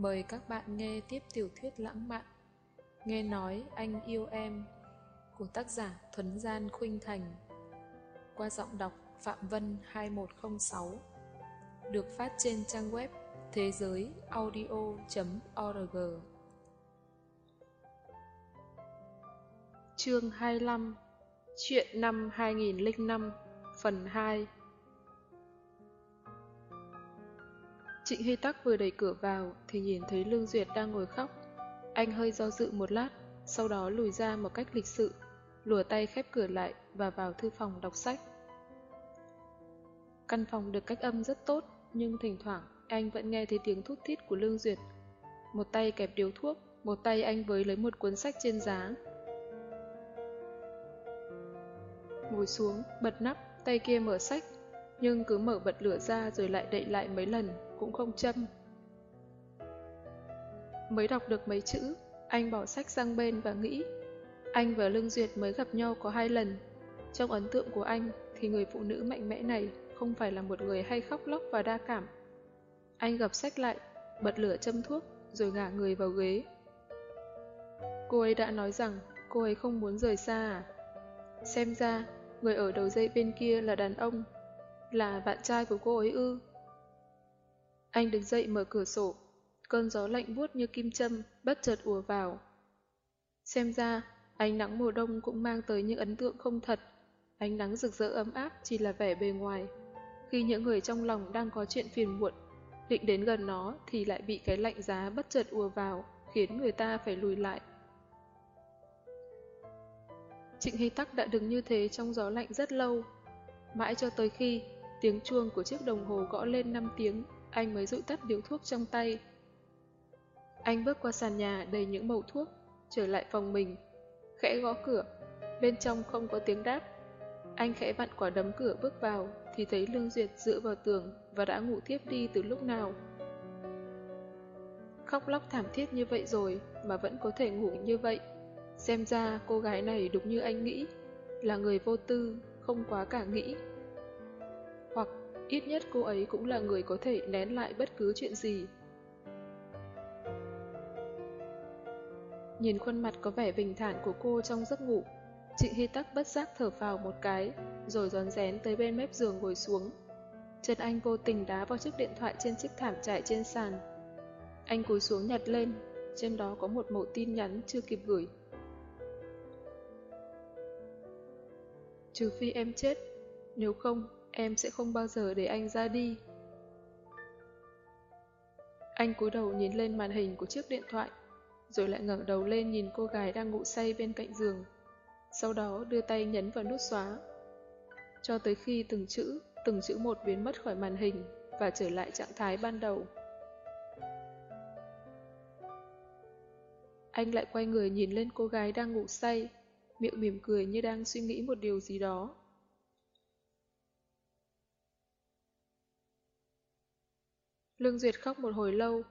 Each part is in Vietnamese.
Mời các bạn nghe tiếp tiểu thuyết lãng mạn. Nghe nói anh yêu em, của tác giả Thuấn Gian Khuynh Thành. Qua giọng đọc Phạm Vân 2106 được phát trên trang web thế giới audio.org Chương 25 Chuyện năm 2005 Phần 2 Trịnh Hy Tắc vừa đẩy cửa vào thì nhìn thấy Lương Duyệt đang ngồi khóc. Anh hơi do dự một lát, sau đó lùi ra một cách lịch sự, lùa tay khép cửa lại và vào thư phòng đọc sách. Căn phòng được cách âm rất tốt, nhưng thỉnh thoảng anh vẫn nghe thấy tiếng thút thít của Lương Duyệt. Một tay kẹp điếu thuốc, một tay anh với lấy một cuốn sách trên giá. Ngồi xuống, bật nắp, tay kia mở sách, nhưng cứ mở bật lửa ra rồi lại đậy lại mấy lần, cũng không châm. Mới đọc được mấy chữ, anh bỏ sách sang bên và nghĩ. Anh và Lương Duyệt mới gặp nhau có hai lần. Trong ấn tượng của anh thì người phụ nữ mạnh mẽ này không phải là một người hay khóc lóc và đa cảm. Anh gập sách lại, bật lửa châm thuốc, rồi ngả người vào ghế. Cô ấy đã nói rằng cô ấy không muốn rời xa à? Xem ra, người ở đầu dây bên kia là đàn ông, là bạn trai của cô ấy ư. Anh đứng dậy mở cửa sổ, cơn gió lạnh buốt như kim châm bất chợt ùa vào. Xem ra, ánh nắng mùa đông cũng mang tới những ấn tượng không thật. Ánh nắng rực rỡ ấm áp chỉ là vẻ bề ngoài. Khi những người trong lòng đang có chuyện phiền muộn, định đến gần nó thì lại bị cái lạnh giá bất chợt ùa vào, khiến người ta phải lùi lại. Trịnh Hy Tắc đã đứng như thế trong gió lạnh rất lâu, mãi cho tới khi tiếng chuông của chiếc đồng hồ gõ lên 5 tiếng, anh mới dụi tắt điếu thuốc trong tay. Anh bước qua sàn nhà đầy những màu thuốc, trở lại phòng mình, khẽ gõ cửa, bên trong không có tiếng đáp. Anh khẽ vặn quả đấm cửa bước vào thì thấy Lương Duyệt dựa vào tường và đã ngủ tiếp đi từ lúc nào. Khóc lóc thảm thiết như vậy rồi mà vẫn có thể ngủ như vậy. Xem ra cô gái này đúng như anh nghĩ, là người vô tư, không quá cả nghĩ. Ít nhất cô ấy cũng là người có thể nén lại bất cứ chuyện gì. Nhìn khuôn mặt có vẻ bình thản của cô trong giấc ngủ, Trịnh Hy Tắc bất giác thở vào một cái, rồi giòn rén tới bên mép giường ngồi xuống. Chân anh vô tình đá vào chiếc điện thoại trên chiếc thảm trải trên sàn. Anh cúi xuống nhặt lên, trên đó có một mẫu tin nhắn chưa kịp gửi. Trừ phi em chết, nếu không, em sẽ không bao giờ để anh ra đi. Anh cúi đầu nhìn lên màn hình của chiếc điện thoại, rồi lại ngẩng đầu lên nhìn cô gái đang ngủ say bên cạnh giường. Sau đó đưa tay nhấn vào nút xóa. Cho tới khi từng chữ, từng chữ một biến mất khỏi màn hình và trở lại trạng thái ban đầu. Anh lại quay người nhìn lên cô gái đang ngủ say, miệng mỉm cười như đang suy nghĩ một điều gì đó. Lương Duyệt khóc một hồi lâu,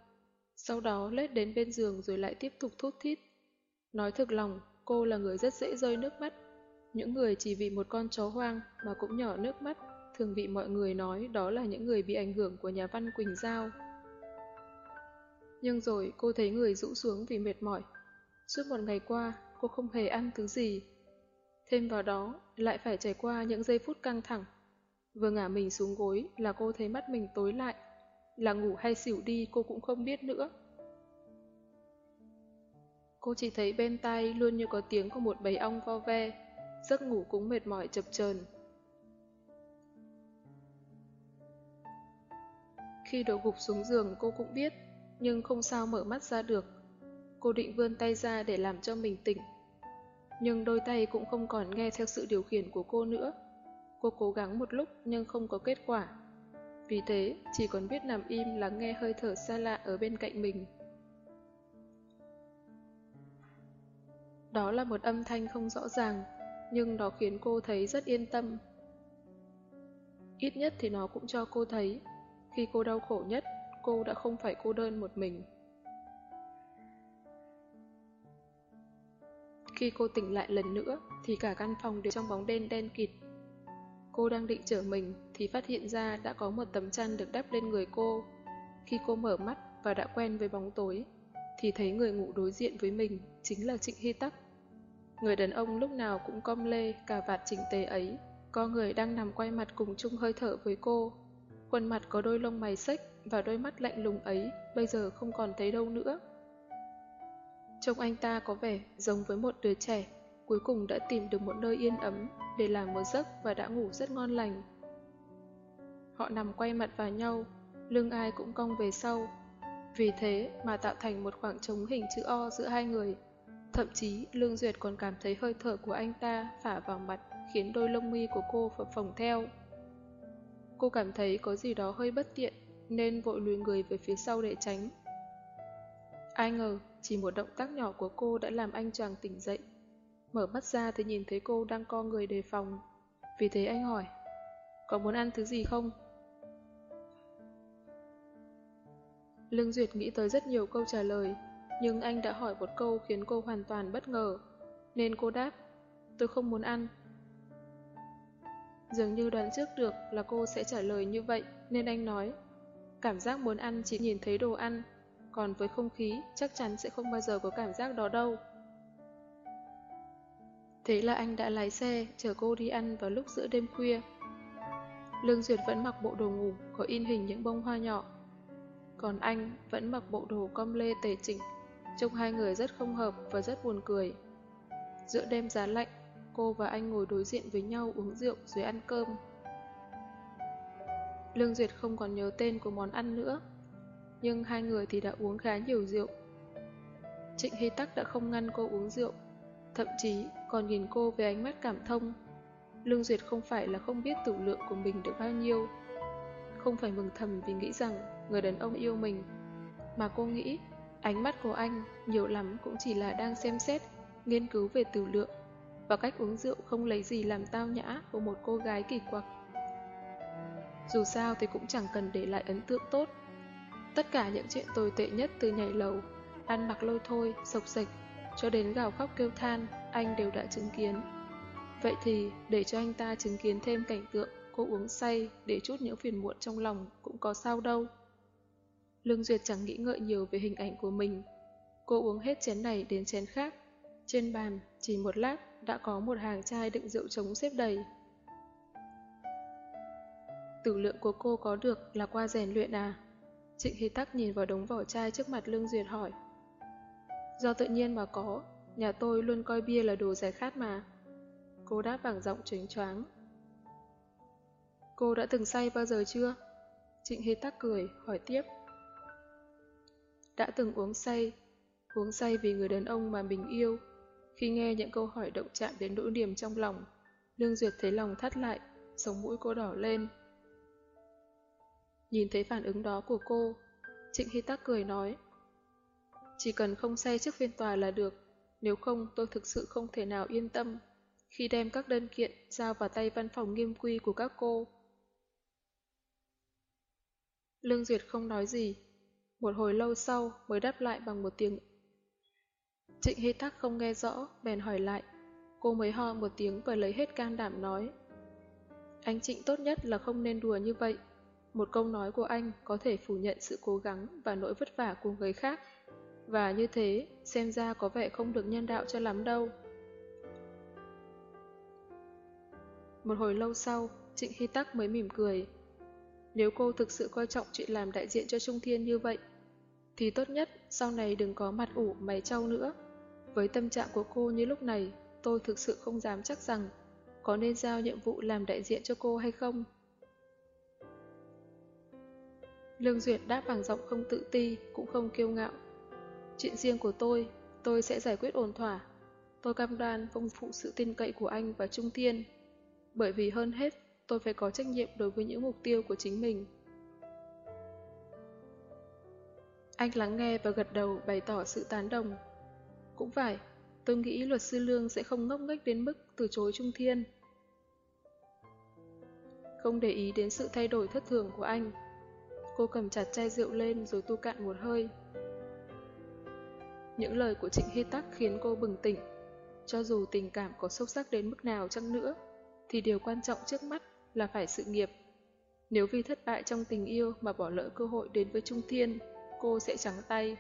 sau đó lết đến bên giường rồi lại tiếp tục thút thít. Nói thực lòng, cô là người rất dễ rơi nước mắt. Những người chỉ vì một con chó hoang mà cũng nhỏ nước mắt, thường bị mọi người nói đó là những người bị ảnh hưởng của nhà văn Quỳnh Giao. Nhưng rồi cô thấy người rũ xuống vì mệt mỏi. Suốt một ngày qua, cô không hề ăn thứ gì. Thêm vào đó, lại phải trải qua những giây phút căng thẳng. Vừa ngả mình xuống gối là cô thấy mắt mình tối lại. Là ngủ hay xỉu đi cô cũng không biết nữa. Cô chỉ thấy bên tay luôn như có tiếng của một bầy ong vo ve, giấc ngủ cũng mệt mỏi chập chờn. Khi đổ gục xuống giường cô cũng biết, nhưng không sao mở mắt ra được. Cô định vươn tay ra để làm cho mình tỉnh. Nhưng đôi tay cũng không còn nghe theo sự điều khiển của cô nữa. Cô cố gắng một lúc nhưng không có kết quả. Vì thế, chỉ còn biết nằm im lắng nghe hơi thở xa lạ ở bên cạnh mình. Đó là một âm thanh không rõ ràng, nhưng nó khiến cô thấy rất yên tâm. Ít nhất thì nó cũng cho cô thấy, khi cô đau khổ nhất, cô đã không phải cô đơn một mình. Khi cô tỉnh lại lần nữa, thì cả căn phòng đều trong bóng đen đen kịt. Cô đang định trở mình, thì phát hiện ra đã có một tấm chăn được đắp lên người cô. Khi cô mở mắt, và đã quen với bóng tối, thì thấy người ngủ đối diện với mình chính là Trịnh Hy Tắc. Người đàn ông lúc nào cũng cong lê, cà vạt chỉnh tề ấy, có người đang nằm quay mặt cùng chung hơi thở với cô. Quần mặt có đôi lông mày xếch và đôi mắt lạnh lùng ấy bây giờ không còn thấy đâu nữa. Trông anh ta có vẻ giống với một đứa trẻ, cuối cùng đã tìm được một nơi yên ấm để làm một giấc và đã ngủ rất ngon lành. Họ nằm quay mặt vào nhau, lưng ai cũng cong về sau. Vì thế mà tạo thành một khoảng trống hình chữ O giữa hai người. Thậm chí Lương Duyệt còn cảm thấy hơi thở của anh ta phả vào mặt khiến đôi lông mi của cô phập phồng theo. Cô cảm thấy có gì đó hơi bất tiện nên vội lùi người về phía sau để tránh. Ai ngờ, chỉ một động tác nhỏ của cô đã làm anh chàng tỉnh dậy. Mở mắt ra thì nhìn thấy cô đang co người đề phòng. Vì thế anh hỏi, có muốn ăn thứ gì không? Lương Duyệt nghĩ tới rất nhiều câu trả lời, nhưng anh đã hỏi một câu khiến cô hoàn toàn bất ngờ. Nên cô đáp, tôi không muốn ăn. Dường như đoán trước được là cô sẽ trả lời như vậy, nên anh nói, cảm giác muốn ăn chỉ nhìn thấy đồ ăn, còn với không khí chắc chắn sẽ không bao giờ có cảm giác đó đâu. Thế là anh đã lái xe chở cô đi ăn vào lúc giữa đêm khuya. Lương Duyệt vẫn mặc bộ đồ ngủ có in hình những bông hoa nhỏ. Còn anh vẫn mặc bộ đồ com lê tề chỉnh, trông hai người rất không hợp và rất buồn cười. Giữa đêm giá lạnh, cô và anh ngồi đối diện với nhau uống rượu rồi ăn cơm. Lương Duyệt không còn nhớ tên của món ăn nữa, nhưng hai người thì đã uống khá nhiều rượu. Trịnh Hy Tắc đã không ngăn cô uống rượu, thậm chí còn nhìn cô với ánh mắt cảm thông. Lương Duyệt không phải là không biết tử lượng của mình được bao nhiêu, không phải mừng thầm vì nghĩ rằng người đàn ông yêu mình, mà cô nghĩ ánh mắt của anh nhiều lắm cũng chỉ là đang xem xét, nghiên cứu về tử lượng và cách uống rượu không lấy gì làm tao nhã của một cô gái kỳ quặc. Dù sao thì cũng chẳng cần để lại ấn tượng tốt. Tất cả những chuyện tồi tệ nhất từ nhảy lầu, ăn mặc lôi thôi, sộc sạch, cho đến gào khóc kêu than, anh đều đã chứng kiến. Vậy thì, để cho anh ta chứng kiến thêm cảnh tượng cô uống say để chút những phiền muộn trong lòng cũng có sao đâu. Lương Duyệt chẳng nghĩ ngợi nhiều về hình ảnh của mình. Cô uống hết chén này đến chén khác. Trên bàn, chỉ một lát, đã có một hàng chai đựng rượu trống xếp đầy. Tử lượng của cô có được là qua rèn luyện à? Trịnh Hy Tắc nhìn vào đống vỏ chai trước mặt Lương Duyệt hỏi. Do tự nhiên mà có, nhà tôi luôn coi bia là đồ giải khát mà. Cô đáp bằng giọng tránh choáng. Cô đã từng say bao giờ chưa? Trịnh Hy Tắc cười, hỏi tiếp. Đã từng uống say, uống say vì người đàn ông mà mình yêu. Khi nghe những câu hỏi động chạm đến nỗi niềm trong lòng, Lương Duyệt thấy lòng thắt lại, sống mũi cô đỏ lên. Nhìn thấy phản ứng đó của cô, Trịnh Hy Tắc cười nói. Chỉ cần không say trước phiên tòa là được, nếu không tôi thực sự không thể nào yên tâm khi đem các đơn kiện giao vào tay văn phòng nghiêm quy của các cô. Lương Duyệt không nói gì, một hồi lâu sau mới đáp lại bằng một tiếng. Trịnh Hy thắc không nghe rõ, bèn hỏi lại. Cô mới ho một tiếng và lấy hết can đảm nói. Anh Trịnh tốt nhất là không nên đùa như vậy. Một câu nói của anh có thể phủ nhận sự cố gắng và nỗi vất vả của người khác. Và như thế, xem ra có vẻ không được nhân đạo cho lắm đâu. Một hồi lâu sau, Trịnh Hy Tắc mới mỉm cười. Nếu cô thực sự coi trọng chuyện làm đại diện cho Trung Thiên như vậy, thì tốt nhất sau này đừng có mặt ủ mày trâu nữa. Với tâm trạng của cô như lúc này, tôi thực sự không dám chắc rằng có nên giao nhiệm vụ làm đại diện cho cô hay không. Lương Duyệt đáp bằng giọng không tự ti, cũng không kiêu ngạo. Chuyện riêng của tôi, tôi sẽ giải quyết ổn thỏa. Tôi cam đoan không phụ sự tin cậy của anh và Trung Thiên. Bởi vì hơn hết, tôi phải có trách nhiệm đối với những mục tiêu của chính mình. Anh lắng nghe và gật đầu bày tỏ sự tán đồng. Cũng phải, tôi nghĩ luật sư Lương sẽ không ngốc nghếch đến mức từ chối Trung Thiên. Không để ý đến sự thay đổi thất thường của anh, cô cầm chặt chai rượu lên rồi tu cạn một hơi. Những lời của Trịnh Hy Tắc khiến cô bừng tỉnh. Cho dù tình cảm có sâu sắc đến mức nào chăng nữa, thì điều quan trọng trước mắt là phải sự nghiệp. Nếu vì thất bại trong tình yêu mà bỏ lỡ cơ hội đến với Trung Thiên, cô sẽ trắng tay.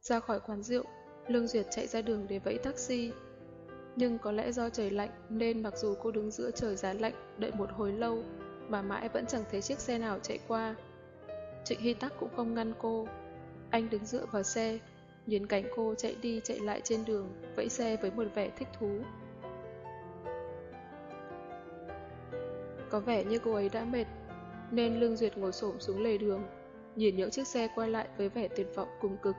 Ra khỏi quán rượu, Lương Duyệt chạy ra đường để vẫy taxi. Nhưng có lẽ do trời lạnh nên mặc dù cô đứng giữa trời giá lạnh đợi một hồi lâu mà mãi vẫn chẳng thấy chiếc xe nào chạy qua. Trịnh Hy Tắc cũng không ngăn cô. Anh đứng dựa vào xe, nhìn cảnh cô chạy đi chạy lại trên đường, vẫy xe với một vẻ thích thú. Có vẻ như cô ấy đã mệt, nên Lương Duyệt ngồi xổm xuống lề đường, nhìn những chiếc xe quay lại với vẻ tuyệt vọng cùng cực.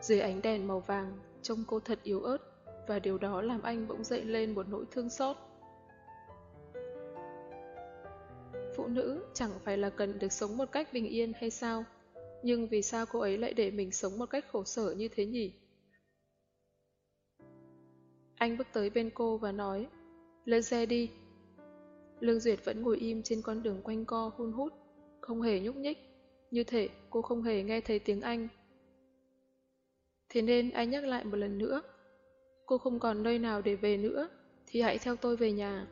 Dưới ánh đèn màu vàng, trông cô thật yếu ớt, và điều đó làm anh bỗng dậy lên một nỗi thương xót. Phụ nữ chẳng phải là cần được sống một cách bình yên hay sao? Nhưng vì sao cô ấy lại để mình sống một cách khổ sở như thế nhỉ? Anh bước tới bên cô và nói, lên xe đi. Lương Duyệt vẫn ngồi im trên con đường quanh co hun hút, không hề nhúc nhích, như thể cô không hề nghe thấy tiếng Anh. Thế nên anh nhắc lại một lần nữa, cô không còn nơi nào để về nữa, thì hãy theo tôi về nhà.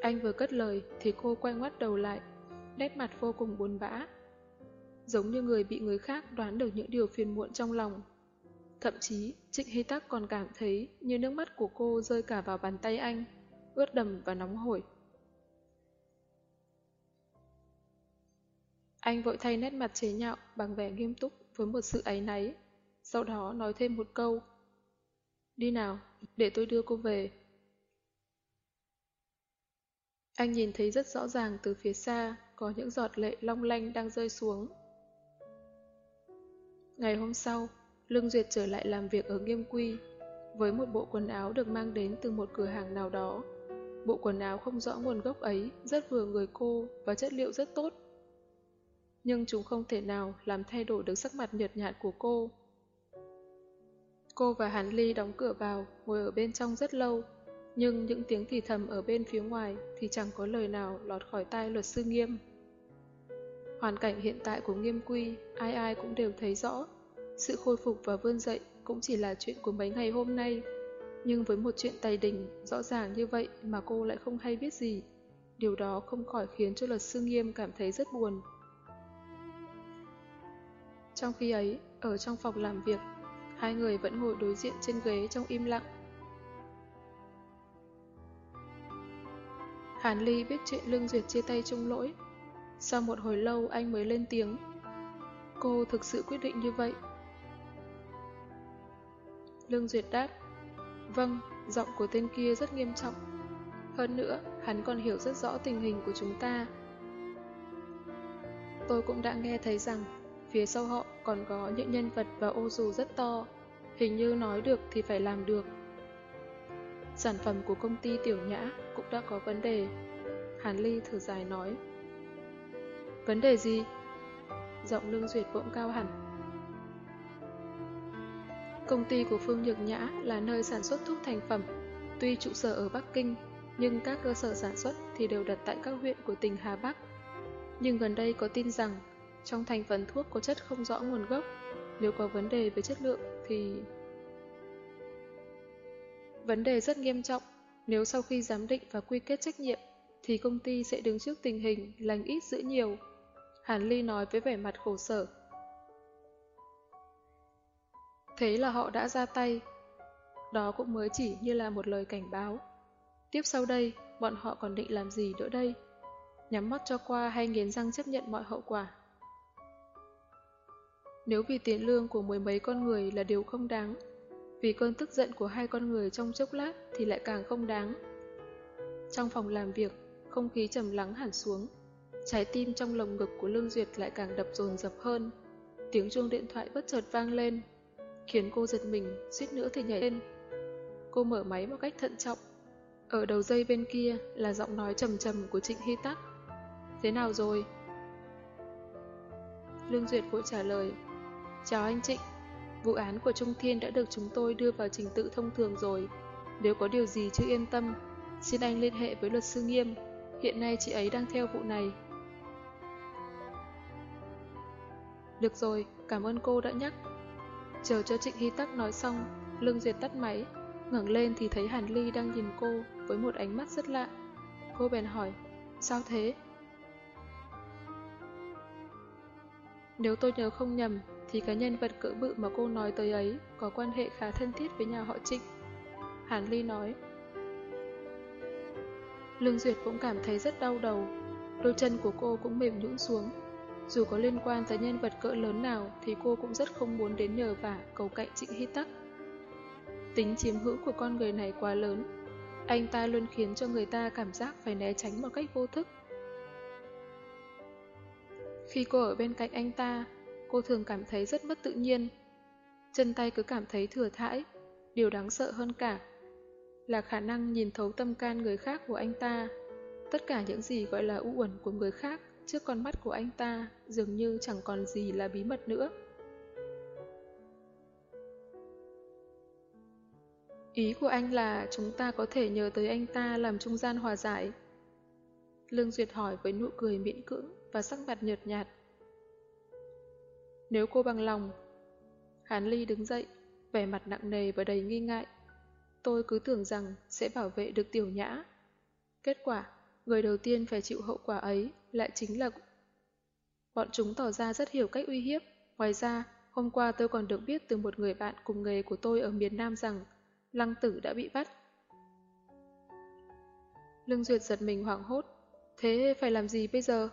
Anh vừa cất lời thì cô quay ngoắt đầu lại, nét mặt vô cùng buồn bã. Giống như người bị người khác đoán được những điều phiền muộn trong lòng. Thậm chí, Trịnh Hy Tắc còn cảm thấy như nước mắt của cô rơi cả vào bàn tay anh, ướt đầm và nóng hổi. Anh vội thay nét mặt chế nhạo bằng vẻ nghiêm túc với một sự áy náy, sau đó nói thêm một câu. Đi nào, để tôi đưa cô về. Anh nhìn thấy rất rõ ràng từ phía xa có những giọt lệ long lanh đang rơi xuống. Ngày hôm sau, Lương Duyệt trở lại làm việc ở Nghiêm Quy với một bộ quần áo được mang đến từ một cửa hàng nào đó. Bộ quần áo không rõ nguồn gốc ấy rất vừa người cô và chất liệu rất tốt. Nhưng chúng không thể nào làm thay đổi được sắc mặt nhợt nhạt của cô. Cô và Hàn Ly đóng cửa vào, ngồi ở bên trong rất lâu, nhưng những tiếng thì thầm ở bên phía ngoài thì chẳng có lời nào lọt khỏi tai luật sư nghiêm. Hoàn cảnh hiện tại của nghiêm quy, ai ai cũng đều thấy rõ. Sự khôi phục và vươn dậy cũng chỉ là chuyện của mấy ngày hôm nay. Nhưng với một chuyện tài đình rõ ràng như vậy mà cô lại không hay biết gì, điều đó không khỏi khiến cho luật sư nghiêm cảm thấy rất buồn. Trong khi ấy, ở trong phòng làm việc, hai người vẫn ngồi đối diện trên ghế trong im lặng. Hàn Ly biết chuyện Lương Duyệt chia tay chung lỗi. Sau một hồi lâu anh mới lên tiếng. Cô thực sự quyết định như vậy. Lương Duyệt đáp. Vâng, giọng của tên kia rất nghiêm trọng. Hơn nữa, hắn còn hiểu rất rõ tình hình của chúng ta. Tôi cũng đã nghe thấy rằng phía sau họ còn có những nhân vật và ô dù rất to. Hình như nói được thì phải làm được. Sản phẩm của công ty Tiểu Nhã cũng đã có vấn đề. Hàn Ly thở dài nói. Vấn đề gì? Giọng lương duyệt bỗng cao hẳn. Công ty của Phương Nhược Nhã là nơi sản xuất thuốc thành phẩm. Tuy trụ sở ở Bắc Kinh, nhưng các cơ sở sản xuất thì đều đặt tại các huyện của tỉnh Hà Bắc. Nhưng gần đây có tin rằng trong thành phần thuốc có chất không rõ nguồn gốc. Nếu có vấn đề về chất lượng thì... Vấn đề rất nghiêm trọng. Nếu sau khi giám định và quy kết trách nhiệm, thì công ty sẽ đứng trước tình hình lành ít giữ nhiều. Hàn Ly nói với vẻ mặt khổ sở. Thế là họ đã ra tay. Đó cũng mới chỉ như là một lời cảnh báo. Tiếp sau đây, bọn họ còn định làm gì nữa đây? Nhắm mắt cho qua hay nghiến răng chấp nhận mọi hậu quả? Nếu vì tiền lương của mười mấy con người là điều không đáng, vì cơn tức giận của hai con người trong chốc lát thì lại càng không đáng. Trong phòng làm việc, không khí trầm lắng hẳn xuống. Trái tim trong lồng ngực của Lương Duyệt lại càng đập dồn dập hơn. Tiếng chuông điện thoại bất chợt vang lên, khiến cô giật mình, suýt nữa thì nhảy lên. Cô mở máy một cách thận trọng. Ở đầu dây bên kia là giọng nói trầm trầm của Trịnh Hy Tắc. Thế nào rồi? Lương Duyệt vội trả lời. Chào anh Trịnh, vụ án của Trung Thiên đã được chúng tôi đưa vào trình tự thông thường rồi. Nếu có điều gì chưa yên tâm, xin anh liên hệ với luật sư Nghiêm. Hiện nay chị ấy đang theo vụ này. Được rồi, cảm ơn cô đã nhắc. Chờ cho Trịnh Hy Tắc nói xong, Lương Duyệt tắt máy, ngẩng lên thì thấy Hàn Ly đang nhìn cô với một ánh mắt rất lạ. Cô bèn hỏi, sao thế? Nếu tôi nhớ không nhầm, thì cái nhân vật cỡ bự mà cô nói tới ấy có quan hệ khá thân thiết với nhà họ Trịnh. Hàn Ly nói. Lương Duyệt cũng cảm thấy rất đau đầu, đôi chân của cô cũng mềm nhũn xuống. Dù có liên quan tới nhân vật cỡ lớn nào thì cô cũng rất không muốn đến nhờ vả cầu cạnh Trịnh Hy Tắc. Tính chiếm hữu của con người này quá lớn, anh ta luôn khiến cho người ta cảm giác phải né tránh một cách vô thức. Khi cô ở bên cạnh anh ta, cô thường cảm thấy rất mất tự nhiên. Chân tay cứ cảm thấy thừa thãi, điều đáng sợ hơn cả là khả năng nhìn thấu tâm can người khác của anh ta. Tất cả những gì gọi là u uẩn của người khác trước con mắt của anh ta dường như chẳng còn gì là bí mật nữa. Ý của anh là chúng ta có thể nhờ tới anh ta làm trung gian hòa giải. Lương Duyệt hỏi với nụ cười miễn cưỡng và sắc mặt nhợt nhạt. Nếu cô bằng lòng, Hán Ly đứng dậy, vẻ mặt nặng nề và đầy nghi ngại. Tôi cứ tưởng rằng sẽ bảo vệ được tiểu nhã. Kết quả, người đầu tiên phải chịu hậu quả ấy lại chính là... Bọn chúng tỏ ra rất hiểu cách uy hiếp. Ngoài ra, hôm qua tôi còn được biết từ một người bạn cùng nghề của tôi ở miền Nam rằng Lăng Tử đã bị bắt. Lương Duyệt giật mình hoảng hốt. Thế phải làm gì bây giờ?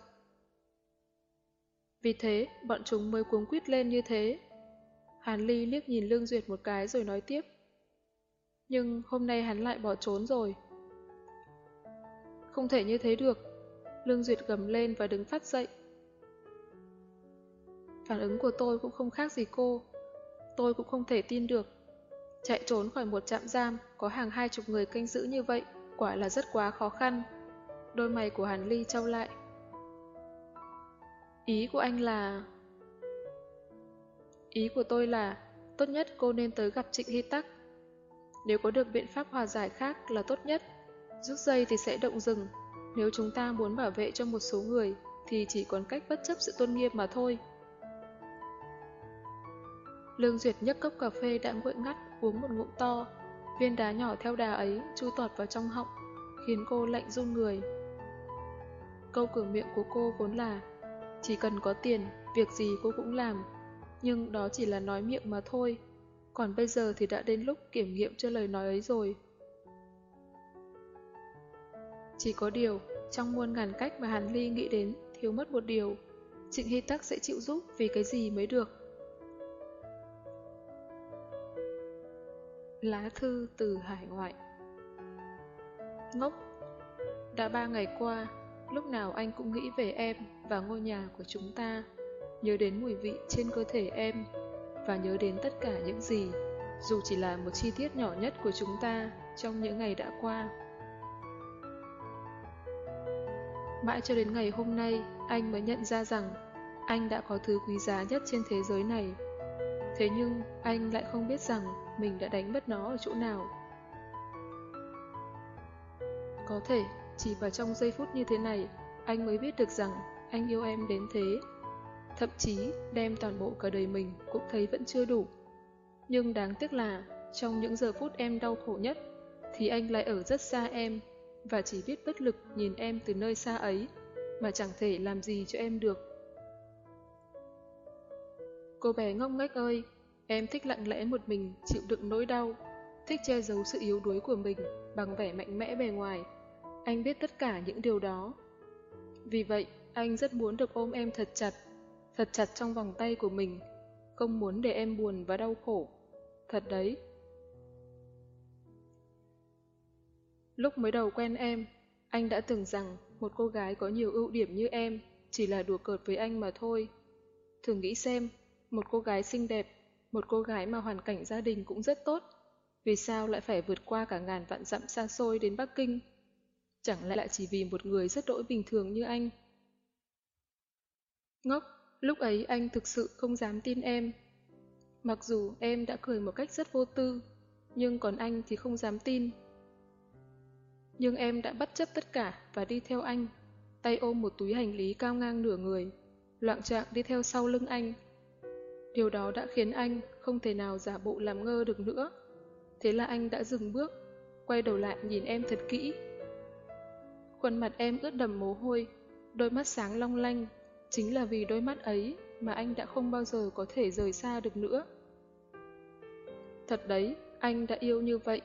Vì thế, bọn chúng mới cuống quýt lên như thế. Hàn Ly liếc nhìn Lương Duyệt một cái rồi nói tiếp. Nhưng hôm nay hắn lại bỏ trốn rồi. Không thể như thế được. Lương Duyệt gầm lên và đứng phát dậy. Phản ứng của tôi cũng không khác gì cô. Tôi cũng không thể tin được. Chạy trốn khỏi một trạm giam có hàng hai chục người canh giữ như vậy, quả là rất quá khó khăn. Đôi mày của Hàn Ly trao lại. Ý của anh là... Ý của tôi là, tốt nhất cô nên tới gặp Trịnh Hy Tắc. Nếu có được biện pháp hòa giải khác là tốt nhất. Rút dây thì sẽ động rừng. Nếu chúng ta muốn bảo vệ cho một số người, thì chỉ còn cách bất chấp sự tôn nghiêm mà thôi. Lương Duyệt nhấc cốc cà phê đã nguội ngắt, uống một ngụm to. Viên đá nhỏ theo đà ấy chui tọt vào trong họng, khiến cô lạnh run người. Câu cửa miệng của cô vốn là chỉ cần có tiền, việc gì cô cũng làm. Nhưng đó chỉ là nói miệng mà thôi. Còn bây giờ thì đã đến lúc kiểm nghiệm cho lời nói ấy rồi. Chỉ có điều, trong muôn ngàn cách mà Hàn Ly nghĩ đến, thiếu mất một điều. Trịnh Hy Tắc sẽ chịu giúp vì cái gì mới được. Lá thư từ hải ngoại Ngốc Đã ba ngày qua, lúc nào anh cũng nghĩ về em và ngôi nhà của chúng ta, nhớ đến mùi vị trên cơ thể em và nhớ đến tất cả những gì, dù chỉ là một chi tiết nhỏ nhất của chúng ta trong những ngày đã qua. Mãi cho đến ngày hôm nay, anh mới nhận ra rằng anh đã có thứ quý giá nhất trên thế giới này. Thế nhưng, anh lại không biết rằng mình đã đánh mất nó ở chỗ nào. Có thể, chỉ vào trong giây phút như thế này, anh mới biết được rằng anh yêu em đến thế. Thậm chí, đem toàn bộ cả đời mình cũng thấy vẫn chưa đủ. Nhưng đáng tiếc là, trong những giờ phút em đau khổ nhất, thì anh lại ở rất xa em, và chỉ biết bất lực nhìn em từ nơi xa ấy, mà chẳng thể làm gì cho em được. Cô bé ngốc nghếch ơi, em thích lặng lẽ một mình chịu đựng nỗi đau, thích che giấu sự yếu đuối của mình bằng vẻ mạnh mẽ bề ngoài. Anh biết tất cả những điều đó. Vì vậy, anh rất muốn được ôm em thật chặt, thật chặt trong vòng tay của mình, không muốn để em buồn và đau khổ. Thật đấy. Lúc mới đầu quen em, anh đã từng rằng một cô gái có nhiều ưu điểm như em chỉ là đùa cợt với anh mà thôi. Thử nghĩ xem, một cô gái xinh đẹp, một cô gái mà hoàn cảnh gia đình cũng rất tốt, vì sao lại phải vượt qua cả ngàn vạn dặm xa xôi đến Bắc Kinh? Chẳng lẽ lại chỉ vì một người rất đỗi bình thường như anh? Ngốc, lúc ấy anh thực sự không dám tin em. Mặc dù em đã cười một cách rất vô tư, nhưng còn anh thì không dám tin. Nhưng em đã bất chấp tất cả và đi theo anh, tay ôm một túi hành lý cao ngang nửa người, loạn trạng đi theo sau lưng anh. Điều đó đã khiến anh không thể nào giả bộ làm ngơ được nữa. Thế là anh đã dừng bước, quay đầu lại nhìn em thật kỹ. Khuôn mặt em ướt đầm mồ hôi, đôi mắt sáng long lanh, chính là vì đôi mắt ấy mà anh đã không bao giờ có thể rời xa được nữa. Thật đấy, anh đã yêu như vậy.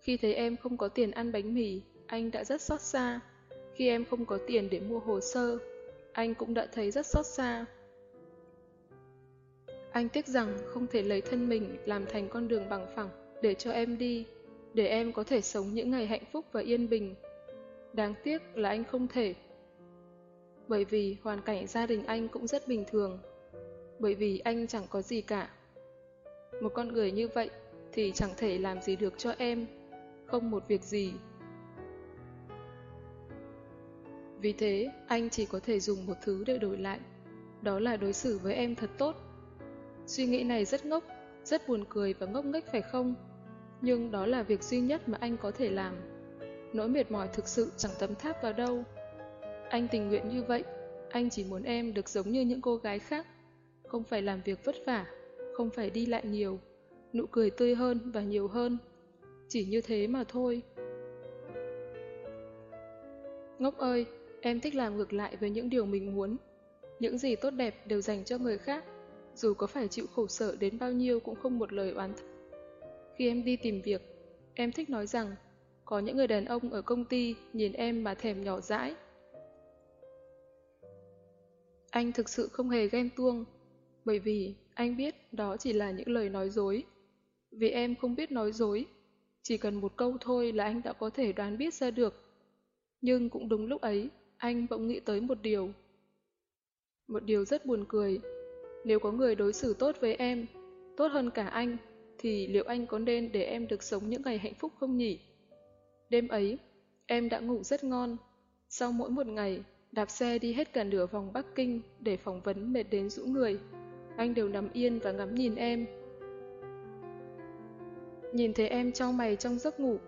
Khi thấy em không có tiền ăn bánh mì, anh đã rất xót xa. Khi em không có tiền để mua hồ sơ, anh cũng đã thấy rất xót xa. Anh tiếc rằng không thể lấy thân mình làm thành con đường bằng phẳng để cho em đi, để em có thể sống những ngày hạnh phúc và yên bình. Đáng tiếc là anh không thể. Bởi vì hoàn cảnh gia đình anh cũng rất bình thường. Bởi vì anh chẳng có gì cả. Một con người như vậy thì chẳng thể làm gì được cho em, không một việc gì. Vì thế, anh chỉ có thể dùng một thứ để đổi lại, đó là đối xử với em thật tốt. Suy nghĩ này rất ngốc, rất buồn cười và ngốc nghếch phải không? Nhưng đó là việc duy nhất mà anh có thể làm. Nỗi mệt mỏi thực sự chẳng tấm tháp vào đâu. Anh tình nguyện như vậy, anh chỉ muốn em được giống như những cô gái khác, không phải làm việc vất vả, không phải đi lại nhiều, nụ cười tươi hơn và nhiều hơn. Chỉ như thế mà thôi. Ngốc ơi, em thích làm ngược lại với những điều mình muốn. Những gì tốt đẹp đều dành cho người khác, dù có phải chịu khổ sở đến bao nhiêu cũng không một lời oán thất. Khi em đi tìm việc, em thích nói rằng có những người đàn ông ở công ty nhìn em mà thèm nhỏ dãi. Anh thực sự không hề ghen tuông, bởi vì anh biết đó chỉ là những lời nói dối. Vì em không biết nói dối, chỉ cần một câu thôi là anh đã có thể đoán biết ra được. Nhưng cũng đúng lúc ấy, anh bỗng nghĩ tới một điều. Một điều rất buồn cười. Nếu có người đối xử tốt với em, tốt hơn cả anh, thì liệu anh có nên để em được sống những ngày hạnh phúc không nhỉ? Đêm ấy, em đã ngủ rất ngon. Sau mỗi một ngày, đạp xe đi hết cả nửa vòng Bắc Kinh để phỏng vấn mệt đến rũ người, anh đều nằm yên và ngắm nhìn em. Nhìn thấy em trao mày trong giấc ngủ,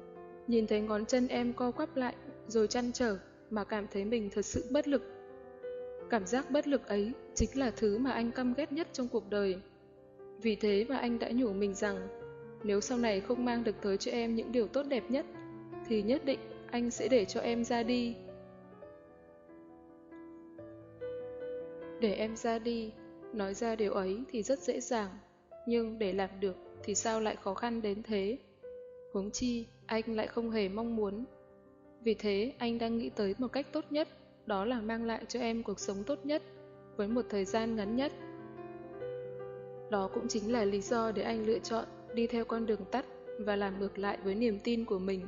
nhìn thấy ngón chân em co quắp lại rồi chăn trở mà cảm thấy mình thật sự bất lực. Cảm giác bất lực ấy chính là thứ mà anh căm ghét nhất trong cuộc đời. Vì thế mà anh đã nhủ mình rằng nếu sau này không mang được tới cho em những điều tốt đẹp nhất thì nhất định anh sẽ để cho em ra đi. Để em ra đi, nói ra điều ấy thì rất dễ dàng, nhưng để làm được thì sao lại khó khăn đến thế? Huống chi, anh lại không hề mong muốn. Vì thế, anh đang nghĩ tới một cách tốt nhất, đó là mang lại cho em cuộc sống tốt nhất, với một thời gian ngắn nhất. Đó cũng chính là lý do để anh lựa chọn đi theo con đường tắt và làm ngược lại với niềm tin của mình.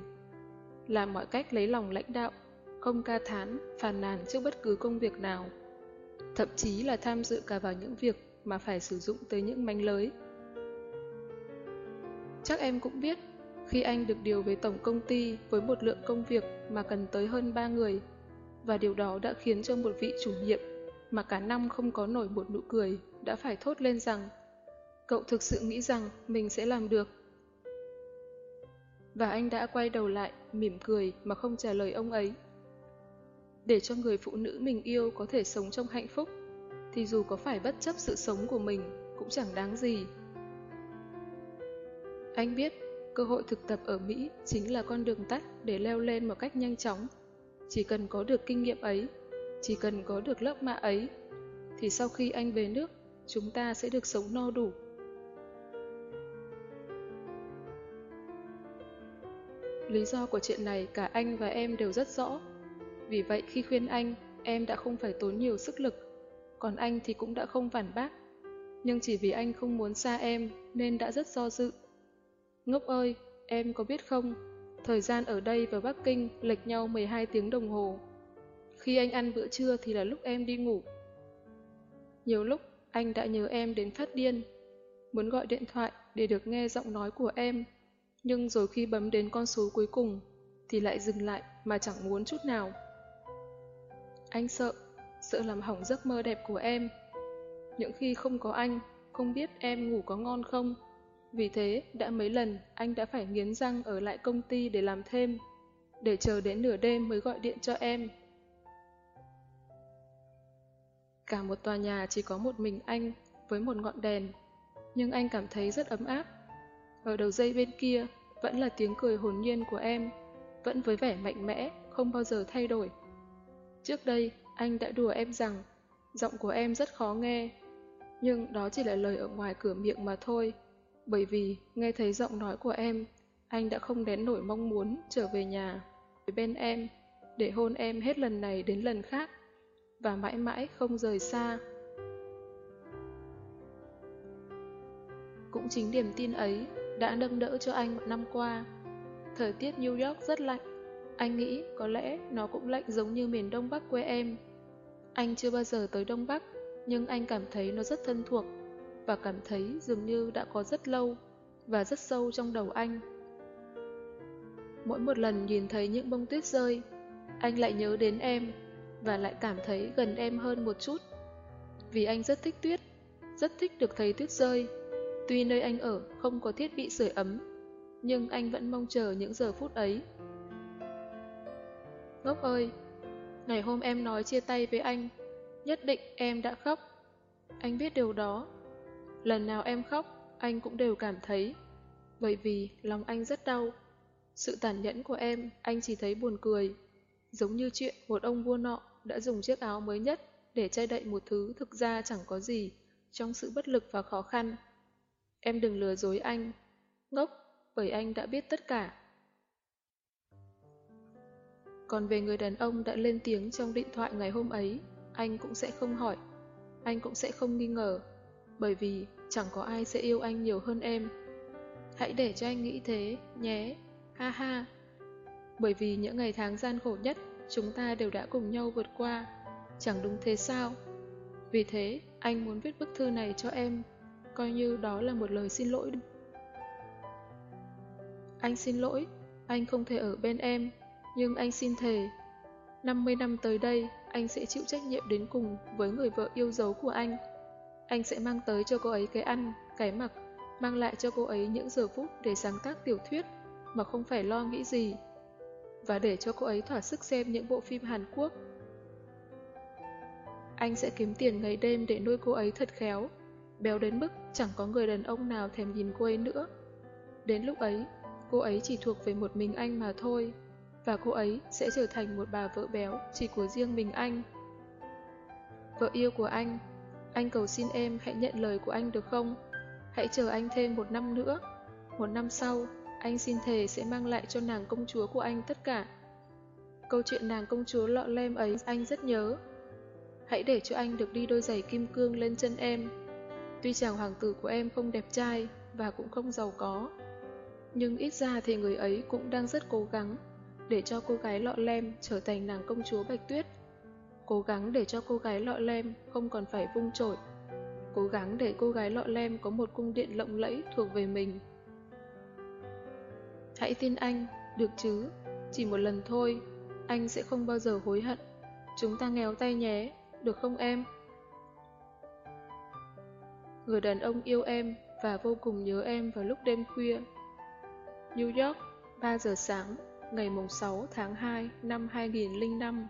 Làm mọi cách lấy lòng lãnh đạo, không ca thán, phàn nàn trước bất cứ công việc nào. Thậm chí là tham dự cả vào những việc mà phải sử dụng tới những manh lới. Chắc em cũng biết, khi anh được điều về tổng công ty với một lượng công việc mà cần tới hơn 3 người, và điều đó đã khiến cho một vị chủ nhiệm mà cả năm không có nổi một nụ cười đã phải thốt lên rằng cậu thực sự nghĩ rằng mình sẽ làm được. Và anh đã quay đầu lại, mỉm cười mà không trả lời ông ấy. Để cho người phụ nữ mình yêu có thể sống trong hạnh phúc, thì dù có phải bất chấp sự sống của mình cũng chẳng đáng gì. Anh biết, cơ hội thực tập ở Mỹ chính là con đường tắt để leo lên một cách nhanh chóng. Chỉ cần có được kinh nghiệm ấy, chỉ cần có được lớp mạ ấy, thì sau khi anh về nước, chúng ta sẽ được sống no đủ. Lý do của chuyện này cả anh và em đều rất rõ. Vì vậy khi khuyên anh, em đã không phải tốn nhiều sức lực, còn anh thì cũng đã không phản bác. Nhưng chỉ vì anh không muốn xa em nên đã rất do dự. Ngốc ơi, em có biết không, thời gian ở đây và Bắc Kinh lệch nhau 12 tiếng đồng hồ. Khi anh ăn bữa trưa thì là lúc em đi ngủ. Nhiều lúc anh đã nhớ em đến phát điên, muốn gọi điện thoại để được nghe giọng nói của em nhưng rồi khi bấm đến con số cuối cùng thì lại dừng lại mà chẳng muốn chút nào. Anh sợ, sợ làm hỏng giấc mơ đẹp của em. Những khi không có anh, không biết em ngủ có ngon không. Vì thế, đã mấy lần anh đã phải nghiến răng ở lại công ty để làm thêm, để chờ đến nửa đêm mới gọi điện cho em. Cả một tòa nhà chỉ có một mình anh với một ngọn đèn, nhưng anh cảm thấy rất ấm áp. Ở đầu dây bên kia vẫn là tiếng cười hồn nhiên của em, vẫn với vẻ mạnh mẽ, không bao giờ thay đổi. Trước đây, anh đã đùa em rằng giọng của em rất khó nghe. Nhưng đó chỉ là lời ở ngoài cửa miệng mà thôi. Bởi vì, nghe thấy giọng nói của em, anh đã không đến nổi mong muốn trở về nhà về bên em, để hôn em hết lần này đến lần khác, và mãi mãi không rời xa. Cũng chính niềm tin ấy đã nâng đỡ cho anh một năm qua. Thời tiết New York rất lạnh, anh nghĩ có lẽ nó cũng lạnh giống như miền Đông Bắc quê em. Anh chưa bao giờ tới Đông Bắc, nhưng anh cảm thấy nó rất thân thuộc, và cảm thấy dường như đã có rất lâu, và rất sâu trong đầu anh. Mỗi một lần nhìn thấy những bông tuyết rơi, anh lại nhớ đến em, và lại cảm thấy gần em hơn một chút. Vì anh rất thích tuyết, rất thích được thấy tuyết rơi. Tuy nơi anh ở không có thiết bị sưởi ấm, nhưng anh vẫn mong chờ những giờ phút ấy. Ngốc ơi, ngày hôm em nói chia tay với anh, nhất định em đã khóc. Anh biết điều đó. Lần nào em khóc, anh cũng đều cảm thấy, bởi vì lòng anh rất đau. Sự tàn nhẫn của em, anh chỉ thấy buồn cười. Giống như chuyện một ông vua nọ đã dùng chiếc áo mới nhất để che đậy một thứ thực ra chẳng có gì trong sự bất lực và khó khăn. Em đừng lừa dối anh. Ngốc, bởi anh đã biết tất cả. Còn về người đàn ông đã lên tiếng trong điện thoại ngày hôm ấy, anh cũng sẽ không hỏi. Anh cũng sẽ không nghi ngờ, bởi vì chẳng có ai sẽ yêu anh nhiều hơn em. Hãy để cho anh nghĩ thế, nhé, ha ha. Bởi vì những ngày tháng gian khổ nhất, chúng ta đều đã cùng nhau vượt qua. Chẳng đúng thế sao? Vì thế, anh muốn viết bức thư này cho em, coi như đó là một lời xin lỗi. Anh xin lỗi, anh không thể ở bên em, nhưng anh xin thề. 50 năm tới đây, anh sẽ chịu trách nhiệm đến cùng với người vợ yêu dấu của anh. Anh sẽ mang tới cho cô ấy cái ăn, cái mặc, mang lại cho cô ấy những giờ phút để sáng tác tiểu thuyết mà không phải lo nghĩ gì. Và để cho cô ấy thỏa sức xem những bộ phim Hàn Quốc. Anh sẽ kiếm tiền ngày đêm để nuôi cô ấy thật khéo, béo đến mức chẳng có người đàn ông nào thèm nhìn cô ấy nữa. Đến lúc ấy, cô ấy chỉ thuộc về một mình anh mà thôi, và cô ấy sẽ trở thành một bà vợ béo chỉ của riêng mình anh. Vợ yêu của anh, anh cầu xin em hãy nhận lời của anh được không? Hãy chờ anh thêm một năm nữa. Một năm sau, anh xin thề sẽ mang lại cho nàng công chúa của anh tất cả. Câu chuyện nàng công chúa lọ lem ấy anh rất nhớ. Hãy để cho anh được đi đôi giày kim cương lên chân em. Tuy chàng hoàng tử của em không đẹp trai và cũng không giàu có, nhưng ít ra thì người ấy cũng đang rất cố gắng để cho cô gái lọ lem trở thành nàng công chúa Bạch Tuyết. Cố gắng để cho cô gái lọ lem không còn phải vung trội. Cố gắng để cô gái lọ lem có một cung điện lộng lẫy thuộc về mình. Hãy tin anh, được chứ? Chỉ một lần thôi, anh sẽ không bao giờ hối hận. Chúng ta nghèo tay nhé, được không em? Người đàn ông yêu em và vô cùng nhớ em vào lúc đêm khuya. New York, 3 giờ sáng, ngày 6 tháng 2 năm 2005